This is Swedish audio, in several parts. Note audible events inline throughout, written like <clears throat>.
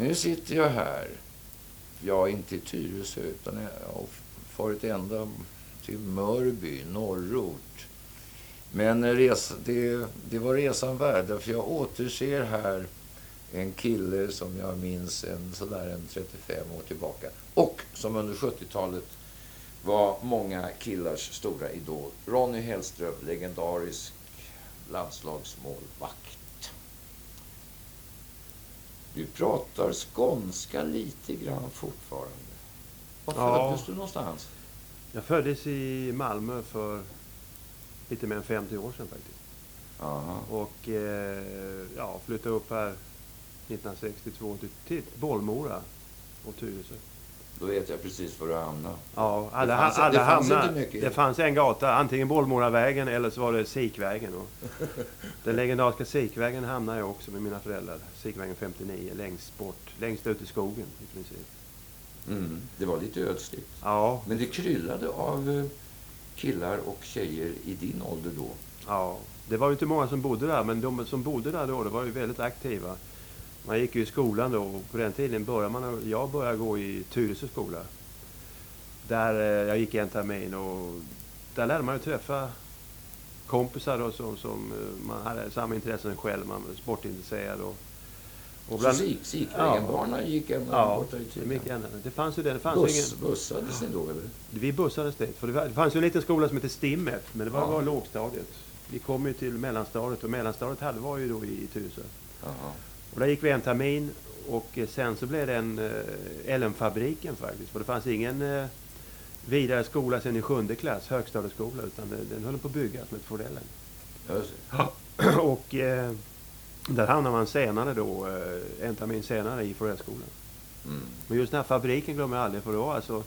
Nu sitter jag här. Jag är inte i Tyresö, utan jag har farit ända till Mörby, norrort. Men res, det, det var resan värd, för jag återser här en kille som jag minns en, sådär en 35 år tillbaka. Och som under 70-talet var många killars stora idol. Ronny Hellström, legendarisk landslagsmålvakt. Du pratar skånska lite grann fortfarande. Var Ja. föddes du någonstans? Jag föddes i Malmö för lite mer än 50 år sedan faktiskt. Aha. Och eh, ja, flyttade upp här 1962 till, Bollmora och Tyresö. Då vet jag precis var du hamnar. Ja, alla, Det fanns- alla det fanns hamnar- inte mycket. Det fanns en gata, antingen Bollmoravägen eller så var det Sikvägen. <laughs> Den legendariska Sikvägen hamnade jag också med mina föräldrar. Sikvägen 59, längst bort, längst ut i skogen i princip. Mm. Det var lite ödsligt. Ja, Men det kryllade av eh, killar och tjejer i din ålder då. ja. Det var ju inte många som bodde där, men de som bodde där då, det var ju väldigt aktiva. Man gick ju i skolan då och på den tiden började man, jag började gå i Tyresö skola. Där eh, jag gick en termin och där lärde man ju träffa kompisar då som, som eh, man hade samma intressen själv, man var sportintresserad och, och Och så Sik- Sikvägenbarnen gick ända Ja, borta i ända. det fanns ju det. Det fanns Buss, ingen, bussades ni då eller? vi bussades dit. För det, var, det fanns ju en liten skola som hette Stimmet, men det var, Ja. var lågstadiet. Vi kom ju till mellanstadiet och mellanstadiet hade, var ju då i Tyresö. Och där gick vi en termin och eh, sen så blev det en eh, LM-fabriken faktiskt. För det fanns ingen eh, vidare skola sen i sjunde klass, högstadieskola, utan den, den höll på att byggas med Fordellen. <clears throat> Och eh, där hamnade man senare då, en termin senare i Fordellskolan. Mm. Men just den här fabriken glömmer jag aldrig för det var alltså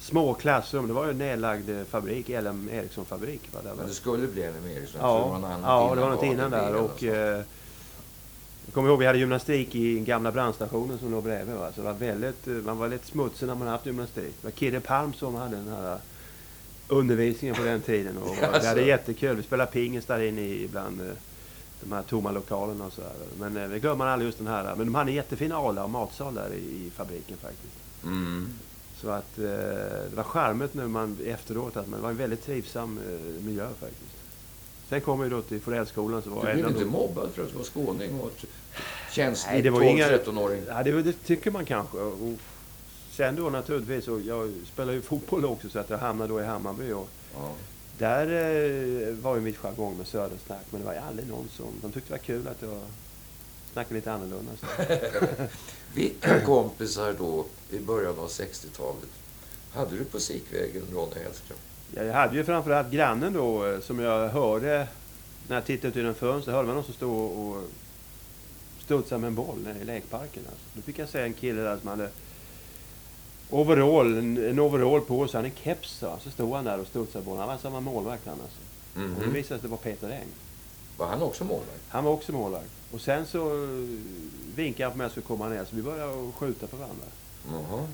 små klassrum. Det var ju en nedlagd fabrik, LM Ericsson-fabrik. Men det skulle bli LM Ericsson. Ja, för det var något annat ja det var något innan där. Och, jag kommer ihåg vi hade gymnastik i gamla brandstationen som låg bredvid. Va? Så det var väldigt, man var lite smutsig när man haft gymnastik. Det var Kidde Palm som hade den här undervisningen på den tiden. Och <laughs> vi hade jättekul. Vi spelade pingis där inne i bland eh, de här tomma lokalerna och så där. Men eh, vi glömmer man aldrig just den här. Men de hade en jättefin ala och matsal där i, fabriken faktiskt. Mm. Så att eh, det var charmigt nu man efteråt att man det var en väldigt trivsam miljö faktiskt. Sen kom vi då till Forellskolan så var Du blev inte de- mobbad för att du var skåning och känslig Nej, det var inga- 12-13-åring? Ja, det, det tycker man kanske. Och sen då naturligtvis, och jag spelar ju fotboll också så att jag hamnade då i Hammarby. Och Ja. där eh, var ju mitt jargong med södersnack. Men det var ju aldrig någon som... De tyckte det var kul att jag snackade lite annorlunda. <laughs> Vilka kompisar då i början av 60-talet hade du på Sikvägen, Ronny Hellström? Ja, jag hade ju framförallt grannen då eh, som jag hörde när jag tittade ut genom fönstret. hörde man någon som stod och- studsade med en boll nere i lekparken. Alltså. Då fick jag se en kille där som hade overall, en, overall på sig. Han hade en keps så stod han där och studsade bollen. Han var samma målvakt han alltså. Och det visade sig att det var Peter Eng. Var han också målvakt? Han var också målvakt. Och sen så eh, vinkade han på mig att jag skulle komma ner så vi började skjuta på varandra. Jaha.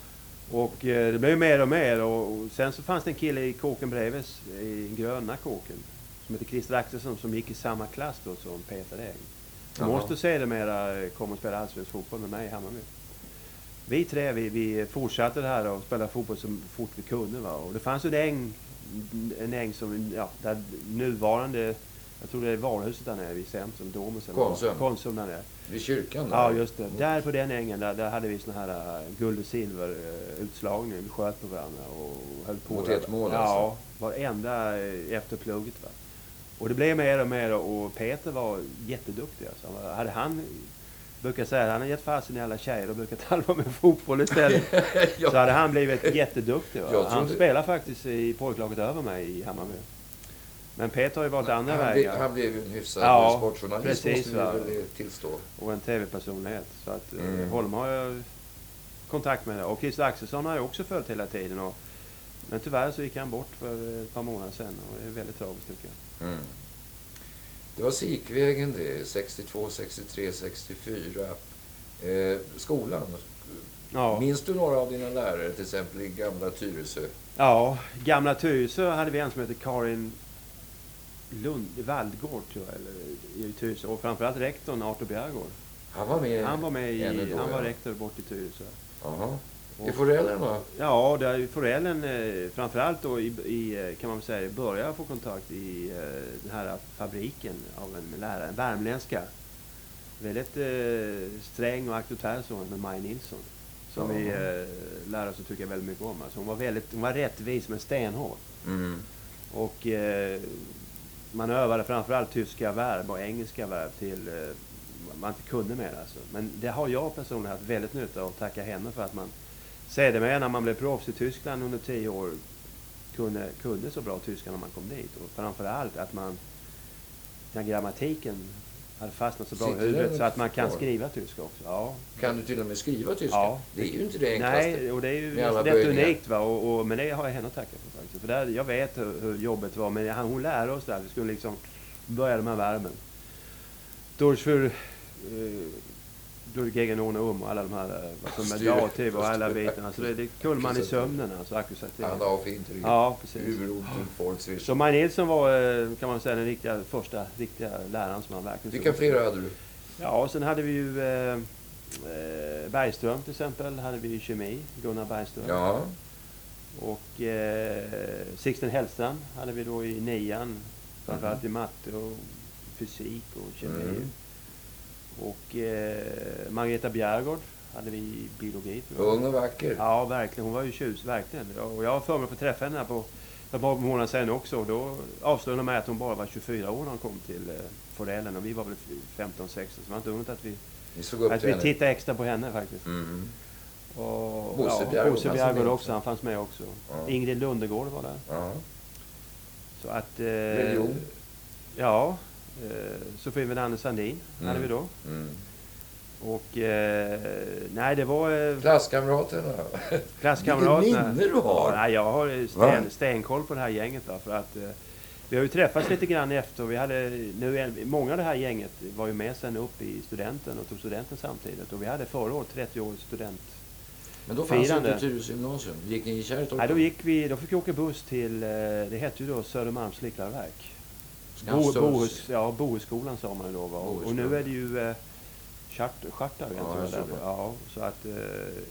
Och eh, det blev mer och mer och, och sen så fanns det en kille i kåken bredvid, i den gröna kåken, som heter Christer Axelsson som gick i samma klass då som Peter Eng. Som måste sedermera kom och spela allsvensk fotboll med mig i Hammarby. Vi tre, vi, vi fortsatte det här och spelade fotboll så fort vi kunde. Va? Och det fanns ju en äng, en äng som, ja, där nuvarande, jag tror det är varuhuset där nere vid centrum, Domus eller? Konsum. Konsum där nere. Vid kyrkan? där? Ja, just det. Där på den ängen, där, där hade vi såna här äh, guld och silver äh, utslagning. Vi sköt på varandra och höll på. Mot ett mål, Ja, alltså? varenda äh, efter plugget. Va? Och det blev mer och mer och Peter var jätteduktig. Alltså. Han var- Hade han, brukar säga, han har gett fasen i alla tjejer och brukat <laughs> halva med fotboll istället. <laughs> Ja. Så hade han blivit jätteduktig. Han spelar faktiskt i pojklaget över mig i Hammarby. Men Peter har ju valt andra han, vägar. han blev ju en hyfsad Ja, sportjournalist, precis, måste va. vi väl tillstå. och en tv-personlighet. Så att Mm. mm. Holm har jag kontakt med. Och Christer Axelsson har jag också följt hela tiden. Och, men tyvärr så gick han bort för ett par månader sedan och det är väldigt tragiskt tycker jag. Mm. Det var Sikvägen det, 62, 63, 64. Eh, skolan. Ja, Minns du några av dina lärare, till exempel i gamla Tyresö? ja gamla Tyresö hade vi en som hette Karin Lund, Valdgård tror jag, eller, i Tyresö. Och framförallt rektorn Artur Bjergård. Han var med Han var med i, då, han var ja. rektor bort i Tyresö. Jaha. I Forellen va? Ja, där är forellen eh, framförallt då i, i, eh, kan man säga, började få kontakt i eh, den här fabriken av en lärare, en värmländska. Väldigt eh, sträng och auktoritär så med Maj Nilsson. Som vi eh, lärare så tycker jag väldigt mycket om. Alltså hon var väldigt, hon var rättvis men stenhård. Mm. Och eh, man övade framförallt tyska verb och engelska verb till vad man inte kunde mer alltså. Men det har jag personligen haft väldigt nytta av att tacka henne för att man sedermera när man blev proffs i Tyskland under tio år kunde, kunde så bra tyska när man kom dit. Och framförallt att man, den grammatiken hade fastnat så bra i Sitter huvudet den så att man kan kvar? skriva tyska också. Ja. Kan du till och med skriva tyska? Ja. Det är ju inte det enklaste. Nej, och det är ju rätt unikt. Va? Och, och, men det har jag henne att tacka för faktiskt. För där, jag vet hur, hur jobbet var, men han, hon lärde oss där. Vi skulle liksom börja de här verben. Durchfür, ohne um och alla de här, eh, vad som är Styr- dativ och alla bitarna. Så det, det kunde man i sömnen alltså, akkusativ. Han har fint rygg. Ja, precis. Huvudroten, Fortswish. Så Maj Nilsson var, eh, kan man säga, den riktiga, första riktiga läraren som man verkligen Vilka såg. fler hade du? Ja, och sen hade vi ju eh, eh, Bergström till exempel, hade vi i kemi, Gunnar Bergström. Ja. Och eh, Sixten Hellstrand hade vi då i nian, framförallt i matte och fysik och kemi. Mm. Och eh, Margareta Bjärgård hade vi i biologi. tror jag. Ung och vacker. Ja, verkligen. Hon var ju tjus, verkligen. Och jag har för mig att träffa henne här på ett par månader sedan också. Och då avslöjade hon mig att hon bara var 24 år när hon kom till eh, Forellen. Och vi var väl 15-16. Så det var inte underligt att vi, att vi henne. tittade extra på henne faktiskt. Mm. Och, Bosse ja, också. också. Han fanns med också. Ja. Ingrid Lundegård var där. Ja. Så att... Eh, Religion. Ja. Eh, Sofie Wenander Sandin hade Mm. vi då. Mm. Och... Eh, nej, det var... Eh, Klasskamraterna. klasskamraterna. Vilket minne du har. Ja, nej, jag har sten, stenkoll på det här gänget. Va, för att, eh, vi har ju träffats lite grann efter. Vi hade, nu, många av det här gänget var ju med sen upp i studenten och tog studenten samtidigt. Och vi hade förra året 30 års student. Men då fanns Firande. inte Tyresö gymnasium. Gick ni i Kärrtorp? Nej, då, gick vi, då fick vi åka buss till, eh, det hette ju då Södermalms slicklarverk. Bo, Bohus, ja, Bohusskolan sa man ju då. Va? Och, nu är det ju eh, Chart- Chartar. Ja, Ja, jag så att eh,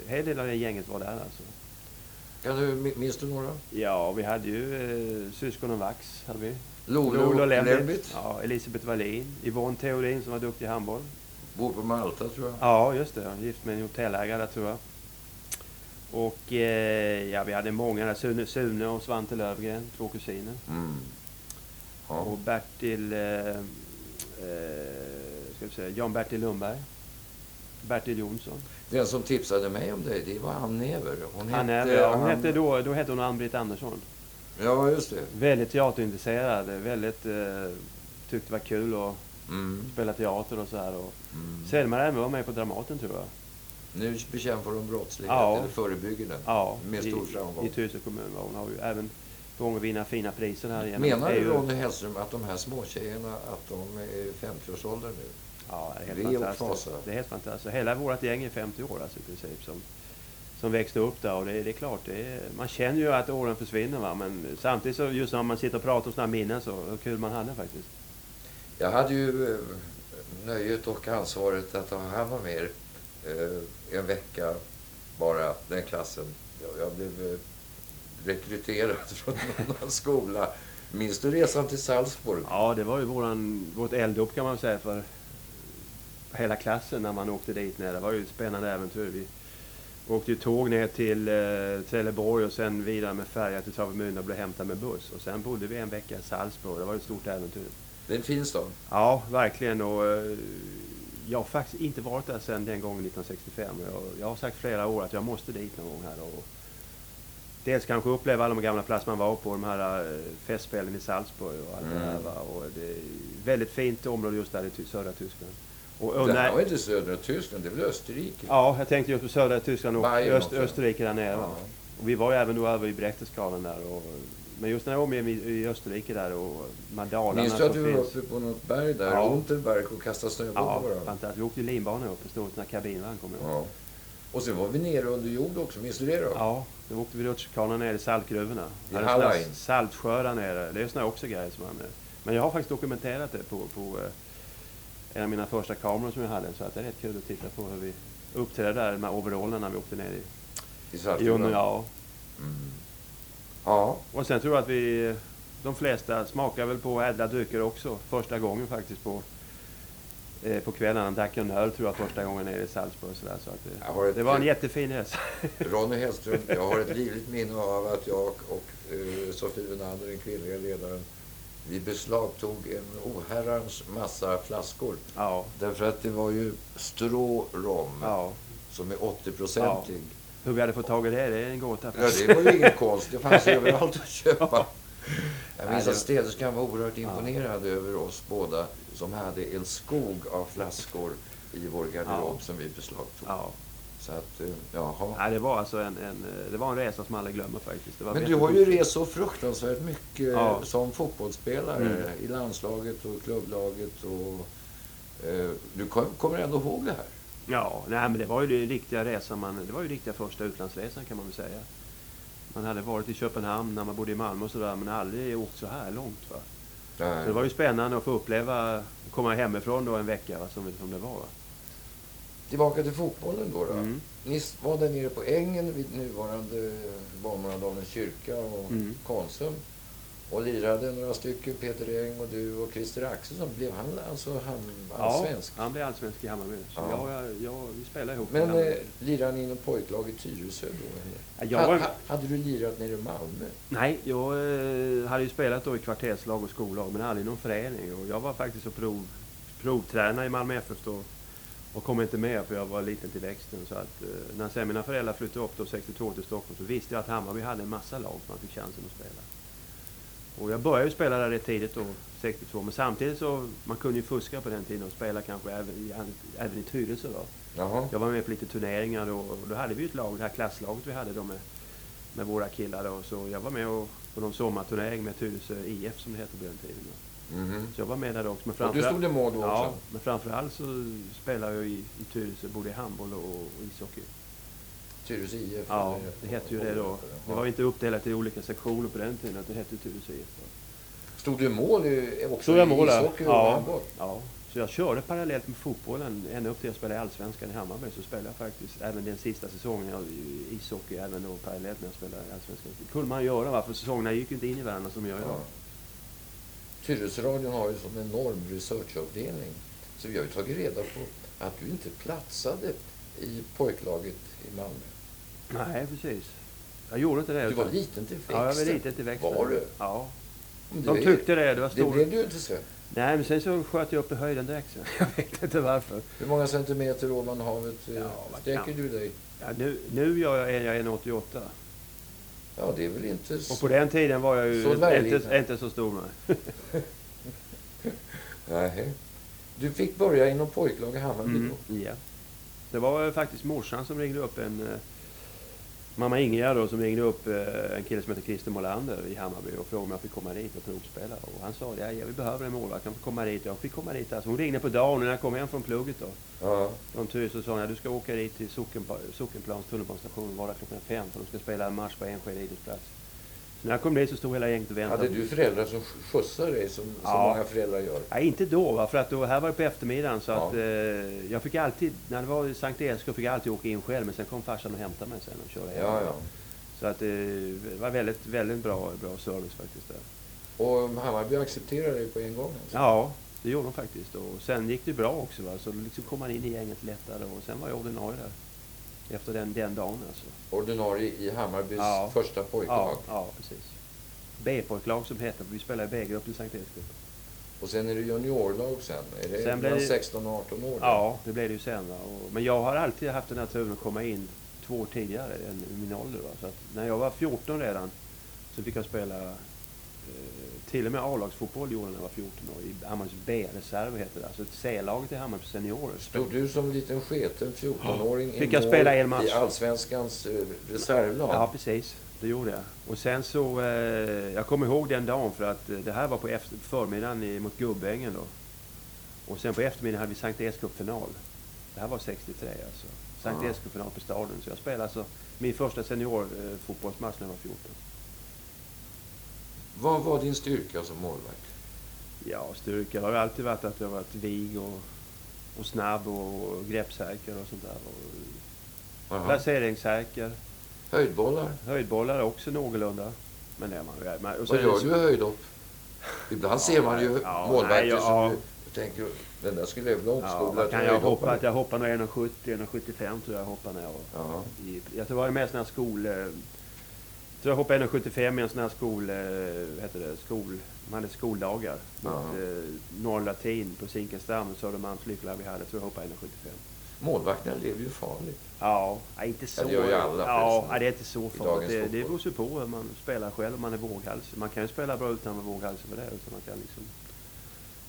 hela del av det gänget var där alltså. Kan du, minns du några? Ja, vi hade ju eh, syskonen Vax. Hade vi. Lolo, Lembit. Lembit. Ja, Elisabeth Wallin. Yvonne Theorin som var duktig i handboll. Bor på Malta tror jag. Ja, just det. Gift med en hotellägare där, tror jag. Och eh, ja, vi hade många där. Sune, Sune och Svante Lövgren, två kusiner. Mm. Ja. Och Bertil... Eh, eh, ska vi säga, Jan-Bertil Lundberg. Bertil Jonsson. Den som tipsade mig om dig, det var Ann Never. Hon hette, ja, hon Ann- hette då, då hette hon Ann-Britt Andersson. Ja, just det. Väldigt teaterintresserad. Väldigt... Eh, tyckte det var kul att Mm. spela teater och så här. Och Mm. Selma även var med på Dramaten tror jag. Nu bekämpar hon brottslighet, Ja. eller förebygger den. Ja, Med stor i, framgång. i Tyresö kommun. Hon har ju även på gång att vinna fina priser här genom Menar du. Ronny Hellström att de här småtjejerna, att de är i 50-årsåldern nu? Ja, det är Det helt är fantastiskt. Det är helt fantastiskt. Hela vårt gäng är 50 år alltså, i princip som, som växte upp där. Och det, det är klart, det är, man känner ju att åren försvinner. Va? Men samtidigt så just när man sitter och pratar om sådana minnen så hur kul man hade faktiskt. Jag hade ju eh, nöjet och ansvaret att ha hand om er en vecka bara, den klassen. Jag, jag blev eh, rekryterad <laughs> från en annan skola. Minns du resan till Salzburg? Ja, det var ju våran, vårt elddop kan man säga för hela klassen när man åkte dit ner. Det var ju ett spännande äventyr. Vi åkte ju tåg ner till eh, Trelleborg och sen vidare med färja till Travemünde och blev hämtade med buss. Och sen bodde vi en vecka i Salzburg. Det var ju ett stort äventyr. Det är en fin stad. Ja, verkligen. Och, eh, jag har faktiskt inte varit där sedan den gången 1965. Jag, jag har sagt flera år att jag måste dit någon gång här. Och dels kanske uppleva alla de gamla platser man var på, de här eh, festspelen i Salzburg och allt det här. Mm. Va? Och det är väldigt fint område just där i södra Tyskland. Och, och det här var inte södra Tyskland, det är väl Österrike? Ja, jag tänkte just på södra Tyskland och Bayern Öst, också. Österrike där nere. Ja. Och vi var ju även då över i Berchtesgaden där. Och, men just när jag var med i, i Österrike där och de här dalarna Minns du att du var uppe på något berg där, Ja. Unterberg, och kastade snöboll Ja, på varandra? Vi åkte linbana upp, en stor sån här kabinvagn kommer jag ihåg. Ja. Och sen var vi nere under jord också, minns du det då? Ja, då åkte vi rutschkana ner i saltgruvorna. I Hallein. Saltsjö där nere. Det är såna också grejer som man... Men jag har faktiskt dokumenterat det på, på, eh, en av mina första kameror som jag hade. Så att det är rätt kul att titta på hur vi uppträdde där med overallerna när vi åkte ner i, I Saltsjöbaden? ja. Mm. Ja, Och sen tror jag att vi, de flesta smakar väl på ädla drycker också. Första gången faktiskt på, eh, på kvällarna. Drack en öl tror jag första gången nere i Salzburg. Så, där, så att det, ett- det var en jättefin resa. <laughs> Ronny Hellström, jag har ett livligt minne av att jag och eh, Sofie Wenander, den kvinnliga ledaren, vi beslagtog en oherrans massa flaskor. ja, Därför att det var ju strå rom ja. som är 80-procentig. Hur vi hade fått tag i det, det är en gåta. Ja. det var ju ingen konst. Det fanns överallt att köpa. <laughs> Jag minns att städerskan var oerhört imponerad över oss båda som hade en skog av flaskor i vår garderob Ja. som vi beslagtog. Ja. Så att, eh, jaha. Nej, det var alltså en, en, det var en resa som alla glömmer faktiskt. Men du har ju rest så fruktansvärt mycket Ja. som fotbollsspelare Mm. i landslaget och klubblaget. Och, eh, du kom, kommer ändå ihåg det här? Ja, nej, men det var ju det riktiga resan. Man, det var ju riktiga första utlandsresan kan man väl säga. Man hade varit i Köpenhamn när man bodde i Malmö och sådär, men aldrig åkt så här långt. Va? Så det var ju spännande att få uppleva, komma hemifrån då en vecka va, som, som det var. Va? Tillbaka till fotbollen då. då. Mm. Ni var där nere på ängen vid nuvarande Barnmorgondalens kyrka och Mm. Konsum. Och lirade några stycken, Peter Eng och du och Christer Axelsson. Blev han alltså han, allsvensk? han blev allsvensk i Hammarby. Så Ja. jag, jag, vi spelade ihop. Men eh, lirade ni inom pojklaget Tyresö då? Eller? Ja, jag var- ha, ha, hade du lirat nere i Malmö? Nej, jag eh, hade ju spelat då i kvarterslag och skollag, men aldrig någon förening. Och jag var faktiskt och prov, provtränare i Malmö FF då och kom inte med för jag var liten till växten. Så att, eh, när sen mina föräldrar flyttade upp då 62 till Stockholm så visste jag att Hammarby hade en massa lag som man fick chansen att spela. Och jag började ju spela där rätt tidigt då, 62. Men samtidigt så, man kunde ju fuska på den tiden och spela kanske även i, även i Tyresö då. Jaha. Jag var med på lite turneringar då, och då hade vi ett lag, det här klasslaget vi hade då med, med våra killar då. Så jag var med och, på någon sommarturnering med Tyresö IF som det hette på den tiden. Då. Mhm. Så jag var med där också. Men Och du stod i mål då ja, också? men framförallt så spelade jag i, i Tyresö både i handboll och, och ishockey. Tyresö IF? Ja, det hette ju det då. Det var inte uppdelat i olika sektioner på den tiden, det hette ju Tyresö IF. Stod du i mål i, också Så jag i målade. ishockey och Ja, handboll? ja. Så jag körde parallellt med fotbollen ända upp till jag spelade i Allsvenskan i Hammarby. Så spelade jag faktiskt även den sista säsongen i ishockey, även då parallellt när jag spelade i Allsvenskan. Det kunde man göra va, för säsongerna gick inte in i varandra som jag gör Ja. idag. Tyresöradion har ju som en enorm researchavdelning. Så vi har ju tagit reda på att du inte platsade i pojklaget i Malmö. Nej, precis. Jag gjorde inte det. Du var liten till växten. Ja, jag var liten till växten. Var du? Ja. De det- tyckte det. Det var Det stor... blev du inte sen. Nej, men sen så sköt jag upp i höjden direkt. sen. <laughs> Jag vet inte varför. Hur många centimeter ovan havet eh, Ja, sträcker du dig? Ja, nu, nu gör jag, är jag 1,88. Ja, det är väl inte så... Och på den tiden var jag ju Så inte, inte så stor. Nej. <laughs> Nej. Du fick börja inom pojklag i Hammarby Mm, då? ja. Det var eh, faktiskt morsan som ringde upp en... Mamma Ingegärd då, som ringde upp eh, en kille som heter Christer Molander i Hammarby och frågade om jag fick komma dit och provspela. Och han sa ja, ja, vi behöver en målvakt, kan få komma dit. Jag fick komma dit. Alltså, hon ringde på dagen när jag kom hem från plugget då. Ja. Och sa ja, du ska åka dit till Sockenplans tunnelbanestation var där klockan fem för de ska spela en match på Enskede idrottsplats. När jag kom dit så stod hela gänget och väntade. Hade du föräldrar som skjutsade dig som Ja. många föräldrar gör? Nej, inte då, va? för att då, här var det på eftermiddagen. Så Ja. att, eh, jag fick alltid, när det var i Sankt Erikskog fick jag alltid åka in själv. Men sen kom farsan och hämtade mig sen och körde hem. Ja, ja. Så att, eh, det var väldigt, väldigt bra, bra service faktiskt där. Och Hammarby accepterade dig på en gång? Alltså. Ja, det gjorde de faktiskt. Och sen gick det bra också. Va? Så liksom kom man in i gänget lättare och sen var jag ordinarie där. Efter den, den dagen alltså. Ordinarie i Hammarbys Ja. första pojklag. Ja, ja, precis. B-pojklag som heter. Vi spelar i B-gruppen i Sankt Erikskog. Och sen är det juniorlag sen? Är det Sen mellan det- 16 och 18 år? då? Ja, det blev det ju sen. Och, men jag har alltid haft den här turen att komma in två år tidigare än min ålder. Va? Så när jag var 14 redan så fick jag spela till och med A-lagsfotboll gjorde när jag var 14 år. I Hammarbys B-reserv heter det. Alltså ett C-laget i Hammarbys seniorer. Stod du som liten sketen 14-åring Fick i jag spela en match. i Allsvenskans eh, reservlag? Ja, precis. Det gjorde jag. Och sen så, eh, jag kommer ihåg den dagen för att eh, det här var på efter, förmiddagen i, mot Gubbängen då. Och sen på eftermiddagen hade vi Sankt Erikskog-final. Det här var 63 alltså. Sankt Ja. Erikskog-final på Stadion. Så jag spelade alltså min första seniorfotbollsmatch när jag var 14. Vad var din styrka som målvakt? Ja, styrka har ju alltid varit att jag varit vig och och snabb och, och greppsäker och sånt där. Och Aha. placeringssäker. Höjdbollar. Höjdbollar är också någorlunda. Men det är man ju. Och Vad gör du i höjdhopp? Ibland ser man ju Ja, målvakter ja. som du tänker, den där skulle jag vilja Ja, omskola kan jag hoppa? höjdhoppare. Att jag hoppar nog 1,70, 1,75 tror jag hoppar när jag Ja. i, Jag tror det var med sån här skol... eh, Jag hoppade 1,75 i en sån här skol... eh, heter det? Skol... De hade skoldagar. Mot Ja. eh, Norr Latin på Zinkensdamm, Södermalms lyckolag vi hade. Tror jag hoppade 1,75. Målvakterna lever ju farligt. Ja, inte så. Ja, det gör ju alla Ja, nej, det är inte så farligt. Det, det beror sig på hur man spelar själv, om man är våghalsig. Man kan ju spela bra utan att vara våghalsig för det. Utan man kan liksom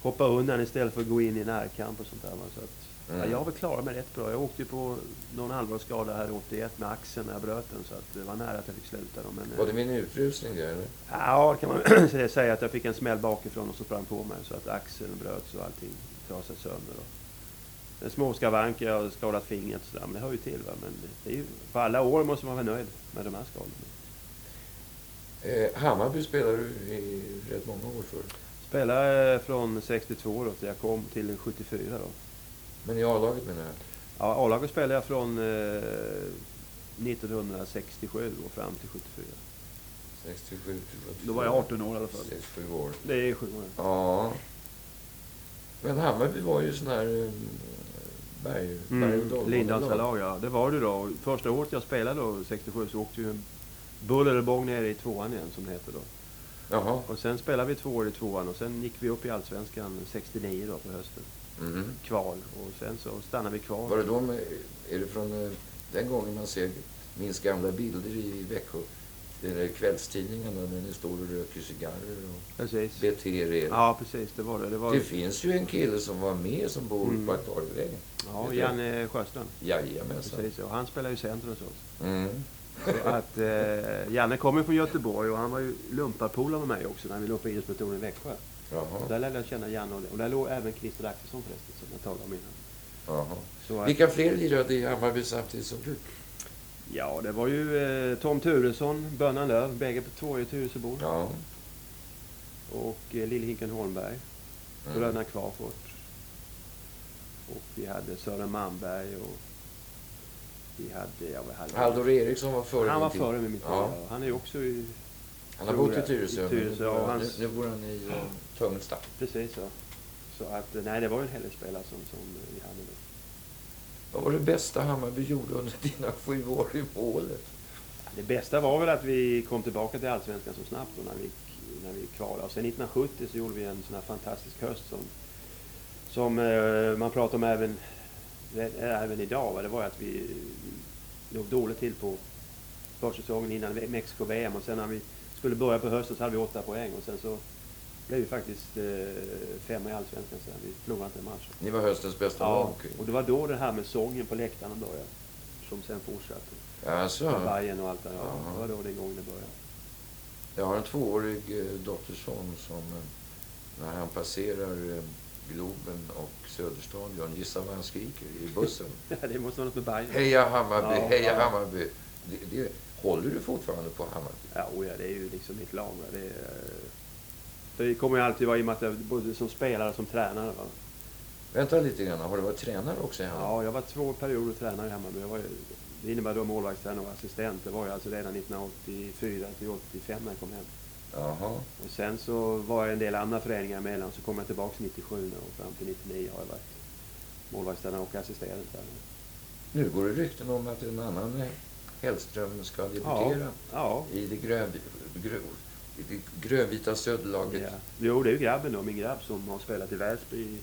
hoppa undan istället för att gå in i närkamp och sånt där. Så att, ja, Mm. jag har väl klarat mig rätt bra. Jag åkte ju på någon allvarlig skada här 81 med axeln när jag bröt den. Så att det var nära att jag fick sluta då. Men, Var det min utrustning det eller? Ja, kan man <clears throat> säga att jag fick en smäll bakifrån och så sprang på mig så att axeln bröts och allting trasade sönder. Då. En små skavanker, jag har skadat fingret sådär, men det hör ju till. Va? Men det är ju, på alla år måste man vara nöjd med de här skadorna. Eh, Hammarby spelade du i rätt många år för. Spelade från 62 då till jag kom till 74 då. Men i A-laget menar jag. Ja, A-laget spelade jag från eh, 1967 och fram till 74. 67 till 74. Då var jag 18 år i alla fall. 6-7 år. Det är sju år. Ja. Men Hammarby var ju sån här eh, berg, berg och Mm, ja. Det var det då. Första året jag spelade då, 67, så åkte ju buller och bång ner i tvåan igen, som det heter då. Jaha. Och sen spelade vi två år i tvåan och sen gick vi upp i Allsvenskan 69 då på hösten. Mhm. Kval. Och sen så stannade vi kvar. Var det då med, är det från eh, den gången man ser, minns gamla bilder i Växjö? Det är kvällstidningarna när ni står och röker cigarrer och Precis. beter er. Ja, precis. Det var det. Det var... Det finns ju en kille som var med som bor Mm. på Akvarievägen. Ja, Janne Sjöstrand. Jajamensan. Precis. Och han spelar ju center hos oss. Mm. Så att, eh, Janne kommer från Göteborg och han var ju lumparpolare med mig också när vi låg på idrottsplutonen i Växjö. Jaha. Där lärde jag känna Janne och, och där låg även Christer Axelsson förresten som jag talade om innan. Jaha. Så att, Vilka fler lirade i Hammarby samtidigt som du? Ja, det var ju eh, Tom Turesson, Bönnan Löv, bägge på två i Tyresöbor. Ja. Och eh, Lille-Hinken Holmberg, Mm. bröderna Kvarfort. Och vi hade Sören Malmberg och vi hade... Ja, vi hade Halldor Eriksson var före Han var före med mitt Ja. ja. Han är ju också i... Han har bott i Tyresö. i Tyresö, nu, och hans- nu, nu bor han i uh, Tungelsta. Precis så. Så att, nej, det var ju en hel del spelare som, som vi hade då. Vad var det bästa Hammarby gjorde under dina sju år i målet? Det bästa var väl att vi kom tillbaka till Allsvenskan så snabbt då när vi, när vi kvalade. Och sen 1970 så gjorde vi en sån här fantastisk höst som, som eh, man pratar om även, eh, även idag. Va? Det var ju att vi låg dåligt till på försäsongen innan Mexiko-VM och sen när vi skulle börja på hösten så hade vi åtta poäng och sen så blev vi faktiskt eh, femma i Allsvenskan sen. Vi förlorade inte en match. Ni var höstens bästa Ja, lag. och det var då det här med sången på läktaren började. Som sen fortsatte. Alltså, Bajen och allt det där. Ja, det var då det gången det började. jag har en tvåårig eh, dotterson som eh, när han passerar eh, Globen och Söderstadion, gissa vad han skriker i bussen? <laughs> det måste vara något med Bajen. Heja Hammarby, Ja, heja ja. Hammarby! Det, det, håller du fortfarande på Hammarby? Ja, oh ja, det är ju liksom mitt lag. Det, är, eh, det kommer ju alltid vara i och med att jag både som spelare och som tränare. Va? Vänta lite grann, har du varit tränare också i Hammarby? Ja, jag var två perioder tränare i Hammarby. Jag var det innebär då målvaktstränare och assistent. Det var ju alltså redan 1984 till 85 när jag kom hem. Jaha. Och sen så var jag en del andra föreningar emellan. Så kom jag tillbaka 97 nu och fram till 99 har jag varit målvaktstränare och assisterande tränare. Nu går det rykten om att en annan Hellström ska debutera Ja, i det, grön, grö, i det grönvita söderlaget. Ja. Jo, det är ju grabben då, min grabb som har spelat i Väsby i,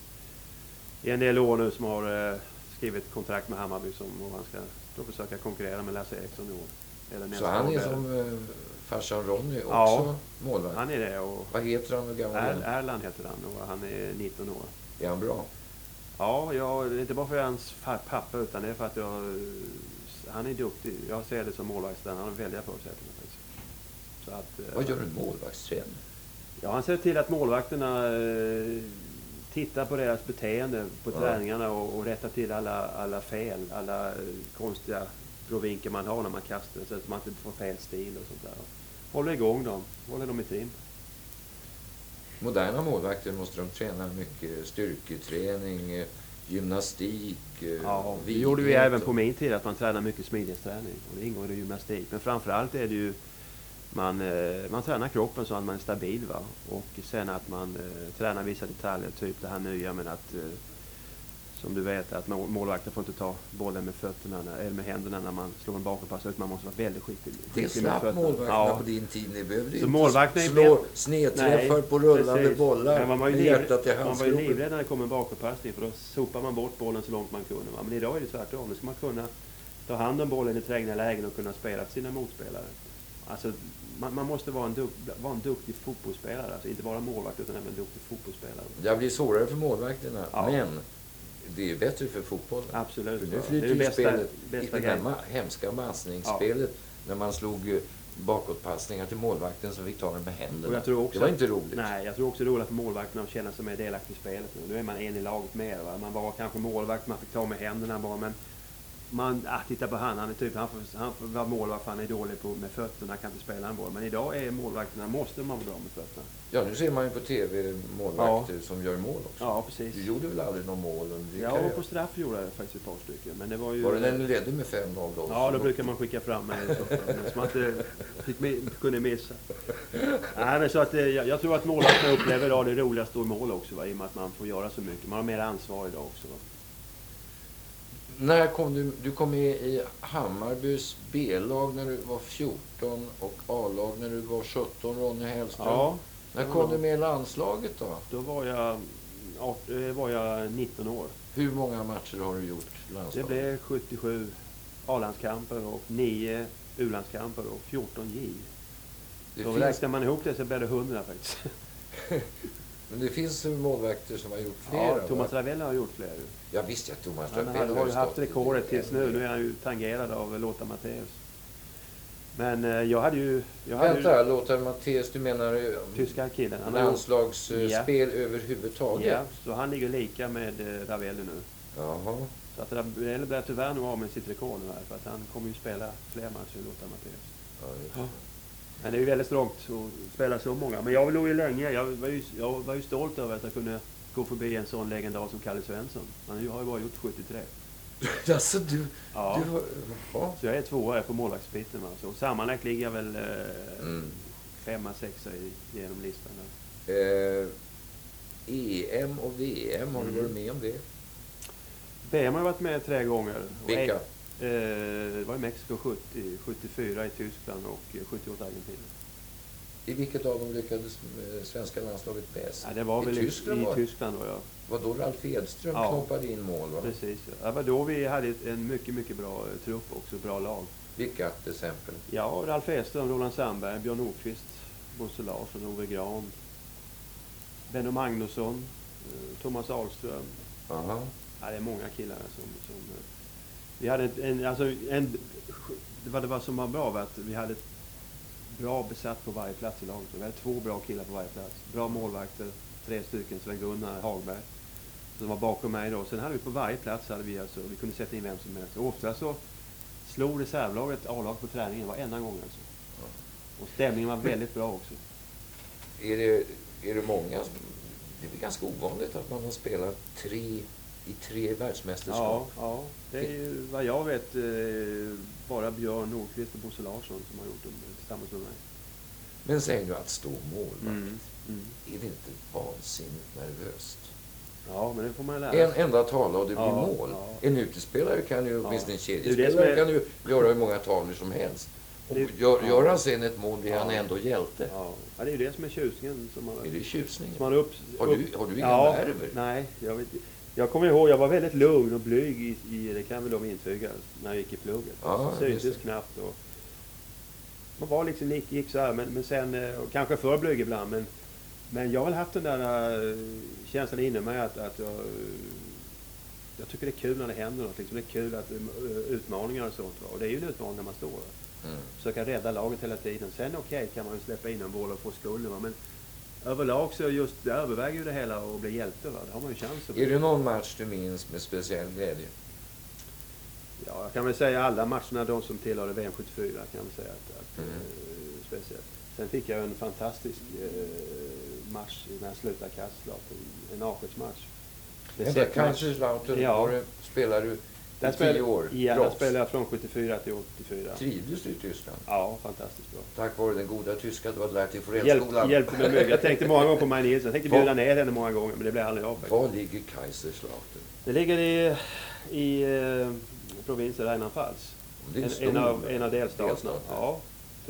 i en del år nu som har eh, skrivit kontrakt med Hammarby som, och han ska då försöka konkurrera med Lasse Eriksson i år. Så han år är som eh, farsan Ronny också Ja. målvakt? Han är det och Vad heter han och gammal er? Erland heter han och han är 19 år. Är han bra? Ja, jag, det är inte bara för att jag är hans pappa utan det är för att jag, han är duktig. Jag ser det som målvaktstränare. Han har väldiga förutsättningar. Så att, eh, Vad gör en målvaktstränare? Ja, han ser till att målvakterna eh, tittar på deras beteende på Ja. träningarna och, och rättar till alla, alla fel, alla eh, konstiga provinker man har när man kastar så att man inte får fel stil och sånt där. Håller igång dem, håller dem i trim. Moderna målvakter måste de träna mycket styrketräning, gymnastik, Ja, det gjorde vi även på min tid, att man tränar mycket smidighetsträning. Och det ingår i gymnastik. Men framförallt är det ju man, eh, man tränar kroppen så att man är stabil. Va? Och sen att man eh, tränar vissa detaljer, typ det här nya med att eh, som du vet att mål- målvakten får inte ta bollen med fötterna eller med händerna när man slår en bakåtpass utan man måste vara väldigt skicklig. Det slapp målvakterna Ja. på din tid. Ni Så inte slå snedträffar Nej, på rullande precis. bollar Men man var ju med livrädd- hjärtat i Man var ju livrädd när det kom en bakåtpassning för då sopar man bort bollen så långt man kunde. Va? Men idag är det tvärtom. Nu ska man kunna ta hand om bollen i trängda lägen och kunna spela till sina motspelare. Alltså, man, man måste vara en, duk, vara en duktig fotbollsspelare. Alltså inte bara målvakt utan även en duktig fotbollsspelare. Det blir svårare för målvakterna, Ja. men det är bättre för fotbollen. Absolut. För nu det är flyter det ju bästa, spelet i bästa det där grejen. ma- hemska massningsspelet när man slog eh, bakåtpassningar till målvakten som fick ta den med händerna. jag tror också, det var inte roligt. Nej, jag tror också det är roligt för målvakterna att känna sig mer delaktig i spelet. Nu, nu är man en i laget mer. Va? Man var kanske målvakt, man fick ta med händerna bara. Men man, ah, titta på han, han är typ, han får, han får vara målvakt för han är dålig på, med fötterna, kan inte spela en boll. Men idag är målvakterna, måste man vara bra med fötterna. Ja, nu ser man ju på TV målvakter som gör mål också. Ja, precis. Du gjorde väl aldrig någon mål under din Ja, karriär? på straff gjorde jag faktiskt ett par stycken. Men det var ju... Var det när ni ledde med 5-0 då? Ja, då brukar man skicka fram mig så, man inte fick, kunde missa. Nej, men så att, eh, jag, jag tror att målvakterna upplever idag det roligast att stå i mål också, va? i och med att man får göra så mycket. Man har mer ansvar idag också. Va? När kom du, du kom med i Hammarbys B-lag när du var 14 och A-lag när du var 17, Ronny Hellström. Ja, när kom var- du med i landslaget då? då var jag, eh, var jag 19 år. Hur många matcher har du gjort i Det landslaget? blev 77 A-landskamper och 9 U-landskamper och 14 J. det Då finns, räknar man ihop det så blir det 100 faktiskt. <laughs> men det finns målvakter som har gjort flera. Ja? Thomas Ravelli har gjort fler. ju. Jag visste att Thomas Ja, men Ravelli han har ju haft rekordet tills nu. Nu är han ju tangerad av Lotta Matthäus. Men eh, jag hade ju... Jag hade Vänta, Lothar Matthäus, du menar eh, ju tyska killen. Han landslagsspel överhuvudtaget? ja, så han ligger lika med eh, Ravelli nu. Jaha. Så att Ravelli blir tyvärr nog av med sitt rekord nu här. För att han kommer ju spela fler matcher än Lotta Matthäus. Ja. Men det är ju väldigt strångt att spela så många. Men jag låg ju länge. Jag var ju, jag var ju stolt över att jag kunde gå förbi en sån legendar som Kalle Svensson. Han har ju bara gjort 73. <laughs> Alltså, du... Ja. du har. Så jag är tvåa här på målvaktsbiten. Va? Så sammanlagt ligger jag väl eh, Mm. femma, sexa i, genom listan. Eh, EM och VM, har du Mm. varit med om det? VM har jag varit med tre gånger. Vilka? Ett- Eh, det var i Mexiko 70, 74 i Tyskland och eh, 78 i Argentina. I vilket av dem lyckades eh, svenska landslaget bäst? Ja, det var I väl i, Tyskland i var, Tyskland då, ja. var då Ralf Edström Ja. knoppade in mål, va? Precis. Ja. Det var då vi hade en mycket, mycket bra eh, trupp också, bra lag. Vilka till exempel? Ja, Ralf Edström, Roland Sandberg, Björn Nordqvist, Bosse Larsson, Ove Gran, Benno Magnusson, eh, Thomas Ahlström. Aha. Ja, det är många killar som... som eh, vi hade en, alltså en, det var det var som var bra var att vi hade ett bra besatt på varje plats i laget. Vi hade två bra killar på varje plats. Bra målvakter, tre stycken, Sven-Gunnar Hagberg, som var bakom mig då. Sen hade vi på varje plats, hade vi, alltså, vi kunde sätta in vem som helst. Och ofta så slog reservlaget A-laget på träningen varenda gång alltså. Och stämningen var väldigt bra också. Är det, är det många? som- Det är väl ganska ovanligt att man har spelat tre i tre Ja, världsmästerskap. ja, det är ju vad jag vet eh, bara Björn Nordqvist och Bosse Larsson som har gjort det tillsammans med mig. Men säg nu att stå målvakt. Mm. Är det inte vansinnigt nervöst? Ja, men det får man lära En sig. enda tavla och det blir Ja, mål. ja. En utespelare kan ju, Ja. åtminstone en ju kedjespelare, är- kan ju göra hur många tavlor som helst. Och Det- gör, ja. gör han sen ett mål blir han Ja. ändå hjälte. Ja. ja, det är ju det som är tjusningen. Som man, Är det tjusningen? som man upp, Har du, upp- har du inga ja, nerver? Nej, jag, vet, jag kommer ihåg, jag var väldigt lugn och blyg i, i det kan väl de intyga, när jag gick i plugget. Så syntes knappt. Och, man var liksom, gick, gick så här, men, men sen, eh, och kanske för blyg ibland, men, men jag har väl haft den där eh, känslan inom mig att, att jag, jag tycker det är kul när det händer något. Liksom. Det är kul att eh, utmaningar och sånt. Va? Och det är ju en utmaning när man står där. Mm. Försöka rädda laget hela tiden. Sen okej kan man ju släppa in en boll och få skulden. Va? Men överlag så just det överväger ju det hela att bli hjälte. Va? Det har man ju chans att bli. Är det någon match du minns med speciell glädje? Ja, jag kan väl säga alla matcherna, de som tillhörde VM 74, kan jag väl säga att, att Mm. eh, speciellt. Sen fick jag en fantastisk eh, match när jag slutade kastlag, en är Vänta. Kaiserslautern, Ja. spelar du Där spelade- tio år? Ja, där spelade jag från 74 till 84. Trivdes du i Tyskland? Ja, fantastiskt bra. Tack vare den goda tyska du hade lärt dig på Hjälp, hjälpte mig mycket. Jag tänkte många gånger på Maj Nilsson. Jag tänkte bjuda ner henne många gånger, men det blev aldrig av faktiskt. Var ligger Kaiserslautern? Det ligger i, i eh, provinsen Rheinland-Pfalz. En, en, av, en av delstaterna. delstat. Ja,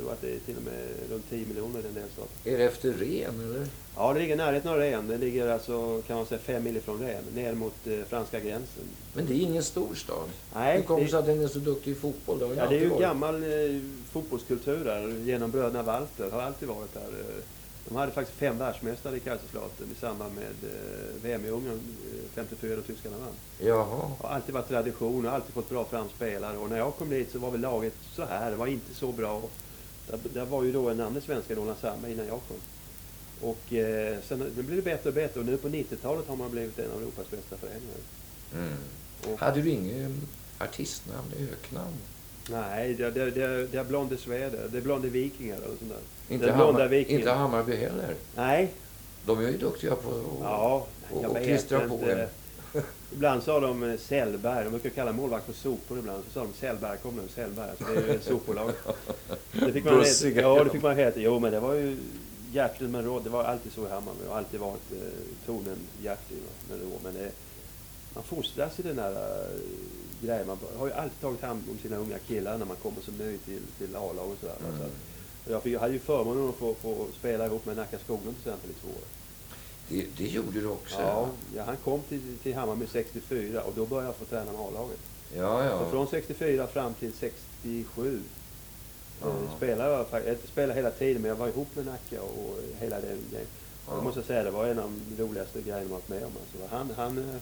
tror att det är till och med runt 10 miljoner i den delstaten. Är det efter Ren eller? Ja, det ligger i närheten av Ren. Det ligger alltså, kan man säga, fem mil ifrån Ren. Ner mot eh, franska gränsen. Men det är ingen stor stad. Nej, Hur kommer det sig att den är så duktig i fotboll? Det ja, det är ju varit. gammal eh, fotbollskultur där. Genom bröderna Walter. Har alltid varit där. Eh, De hade faktiskt fem världsmästare i Kaiserslautern i samband med eh, VM i Ungern eh, 54 då tyskarna vann. Jaha. Det har alltid varit tradition och alltid fått bra framspelare. Och när jag kom dit så var väl laget så här. Det var inte så bra. Där, där var ju då en annan svenska, Roland Sandberg, innan jag kom. Och eh, sen det blev det bättre och bättre. Och nu på 90-talet har man blivit en av Europas bästa föreningar. Mm. Och, Hade du inget artistnamn, öknamn? nej, det, det, det, det är Blonde Svede. Det är Blonde Vikingar eller sånt där. Inte, Hammar, inte Hammarby heller. Nej, De är ju duktiga på att ja, och- och klistra på inte. en. <laughs> Ibland sa de eh, Sällberg. De brukar kalla målvakt för sopor ibland. Så sa de Sällberg, kom nu Sällberg. Alltså det är ju ett sopbolag. Det fick man. Bussiga. Ja, det fick man heta. Jo, men det var ju hjärtligt med råd. Det var alltid så i Hammarby. Och alltid varit eh, tonen hjärtlig va, med råd. Men det, man fostras i den där eh, grejen. Man har ju alltid tagit hand om sina unga killar när man kommer som ny till, till A-lag och sådär. va. Så Mm. fick, jag hade ju förmånen att få, få spela ihop med Nacka Skoglund till exempel i två år. Det, det gjorde du också? Ja, ja, han kom till, till Hammarby 64 och då började jag få träna med A-laget. ja. ja. Så från 64 fram till 67 Ja. eh, spelade jag, jag spelade hela tiden men jag var ihop med Nacka och hela den grejen. Ja. Jag måste säga det var en av de roligaste grejerna jag varit med om. Alltså, han, han, eh,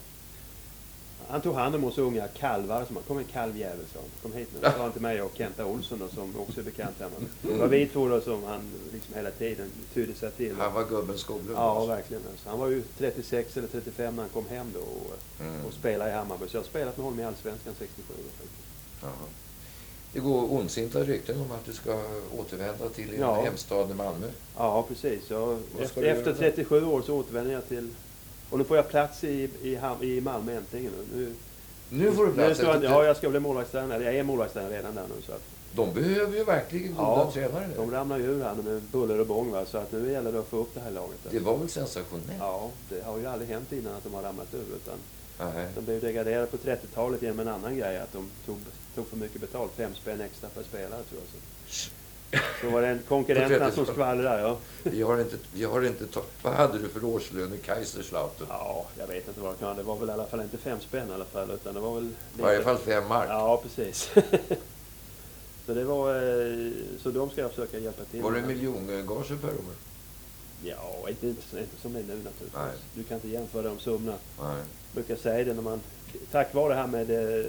han tog hand om oss unga kalvar. Som, kom en kalvjävel sa han. Kom hit nu. Så sa han till mig och Kenta Olsson då, som också är bekant här. Men det var vi två då som han liksom hela tiden tydde sig till. Han var gubben Skoglund? Ja, verkligen. Alltså, han var ju 36 eller 35 när han kom hem då och, Mm. och spelade i Hammarby. Så jag har spelat med honom i Allsvenskan 67. Då. Det går ondsinta rykten om att du ska återvända till din Ja. hemstad Malmö. Ja, precis. Jag, efter, du göra efter där? 37 år så återvänder jag till... Och nu får jag plats i, i, i Malmö äntligen. Nu, Nu får du nu plats. ska jag, efter- ja, jag ska bli målvaktstränare. Jag är målvaktstränare redan där nu. Så att De behöver ju verkligen goda Ja, tränare nu. de ramlar ju ur här nu med buller och bång. Va? Så att nu gäller det att få upp det här laget. Det var väl sensationellt? Ja, det har ju aldrig hänt innan att de har ramlat ur. Utan de blev degraderade på 30-talet genom en annan grej. Att de tog, tog för mycket betalt. Fem spänn extra per spelare tror jag. Så, så var det en konkurrenterna som 30-talet. skvallrade. Ja. Vi har inte, vi har inte Vad hade du för årslön i Kaiserslautern? Ja, jag vet inte vad det kan Det var väl i alla fall inte fem spänn i alla fall. Utan det var väl I varje fall fem mark. Ja, precis. <laughs> så det var... eh, Så de ska jag försöka hjälpa till Var det miljongager per år? Ja, inte, inte som det är nu naturligtvis. Nej. Du kan inte jämföra de summorna. Nej. Jag brukar säga det när man... Tack vare det här med eh,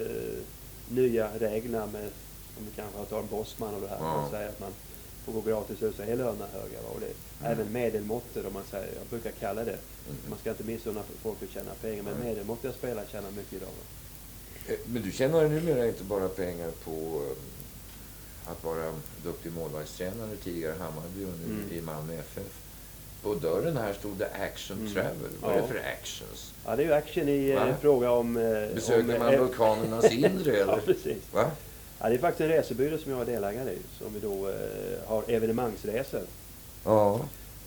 nya reglerna med... Om vi kanske har tagit Bosman och det här. Ja. Man säger att man får gå gratis ut så är lönerna höga. va? Och det, Mm. Även medelmåttet om man säger. Jag brukar kalla det. Mm. Man ska inte missunna folk att tjäna pengar. Men Nej. medelmåttiga spelare tjänar mycket idag. va? Eh, Men du tjänar numera inte bara pengar på eh, att vara duktig målvaktstränare tidigare i Hammarby och nu Mm. i Malmö FF. På dörren här stod det Action Mm. Travel. Vad är Ja. det för actions? Ja, det är ju action i Va? eh, fråga om... Besöker om, man vulkanernas inre <laughs> Ja, eller? precis. Va? Ja, det är faktiskt en resebyrå som jag är delägare i. Som vi då eh, har evenemangsresor. Ja.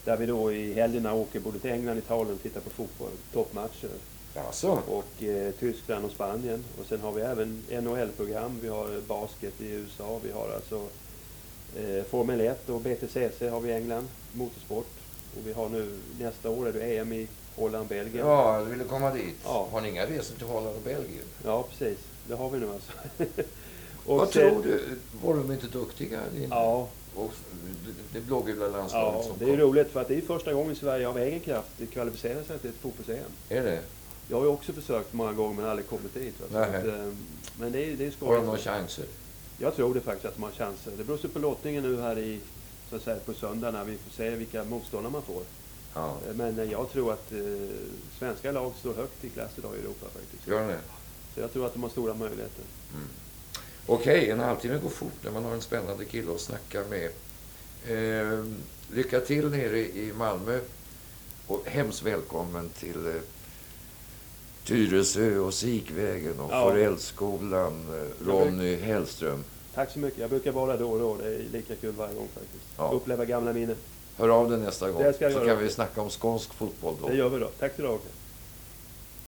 Där vi då i helgerna åker både till England, Italien och tittar på fotboll. Toppmatcher. Alltså. Och eh, Tyskland och Spanien. Och sen har vi även NHL-program. Vi har basket i USA. Vi har alltså eh, Formel 1 och BTCC har vi i England. Motorsport. Och vi har nu nästa år är det EM i Holland, Belgien. Ja, du ville komma dit. Ja. Har ni inga resor till Holland och Belgien? Ja, precis. Det har vi nu alltså. <laughs> Och Vad sen- tror du? Var de inte duktiga? Ja, Och det- blågula landslaget ja som det är kom. roligt för att det är första gången Sverige av egen kraft kvalificerar sig till ett fotbolls-EM. Är det? Jag har ju också försökt många gånger men aldrig kommit dit. att, eh, men det är, det är Har de skoj. några chanser? Jag tror det faktiskt att de har chanser. Det beror på lottningen nu här i, så att säga, på söndag när vi får se vilka motståndare man får. Ja. Eh, Men eh, jag tror att eh, svenska lag står högt i klass idag i Europa faktiskt. Gör de det? Så jag tror att de har stora möjligheter. Mm. Okej, en halvtimme går fort när man har en spännande kille att snacka med. Eh, lycka till nere i Malmö och hemskt välkommen till eh, Tyresö och Sikvägen och Ja. Forellskolan, eh, Ronny Hellström. Tack så mycket. Jag brukar vara då och då. Det är lika kul varje gång faktiskt. Ja. Uppleva gamla minnen. Hör av dig nästa gång så kan vi snacka om skånsk fotboll då. Det gör vi då. Tack ska du ha.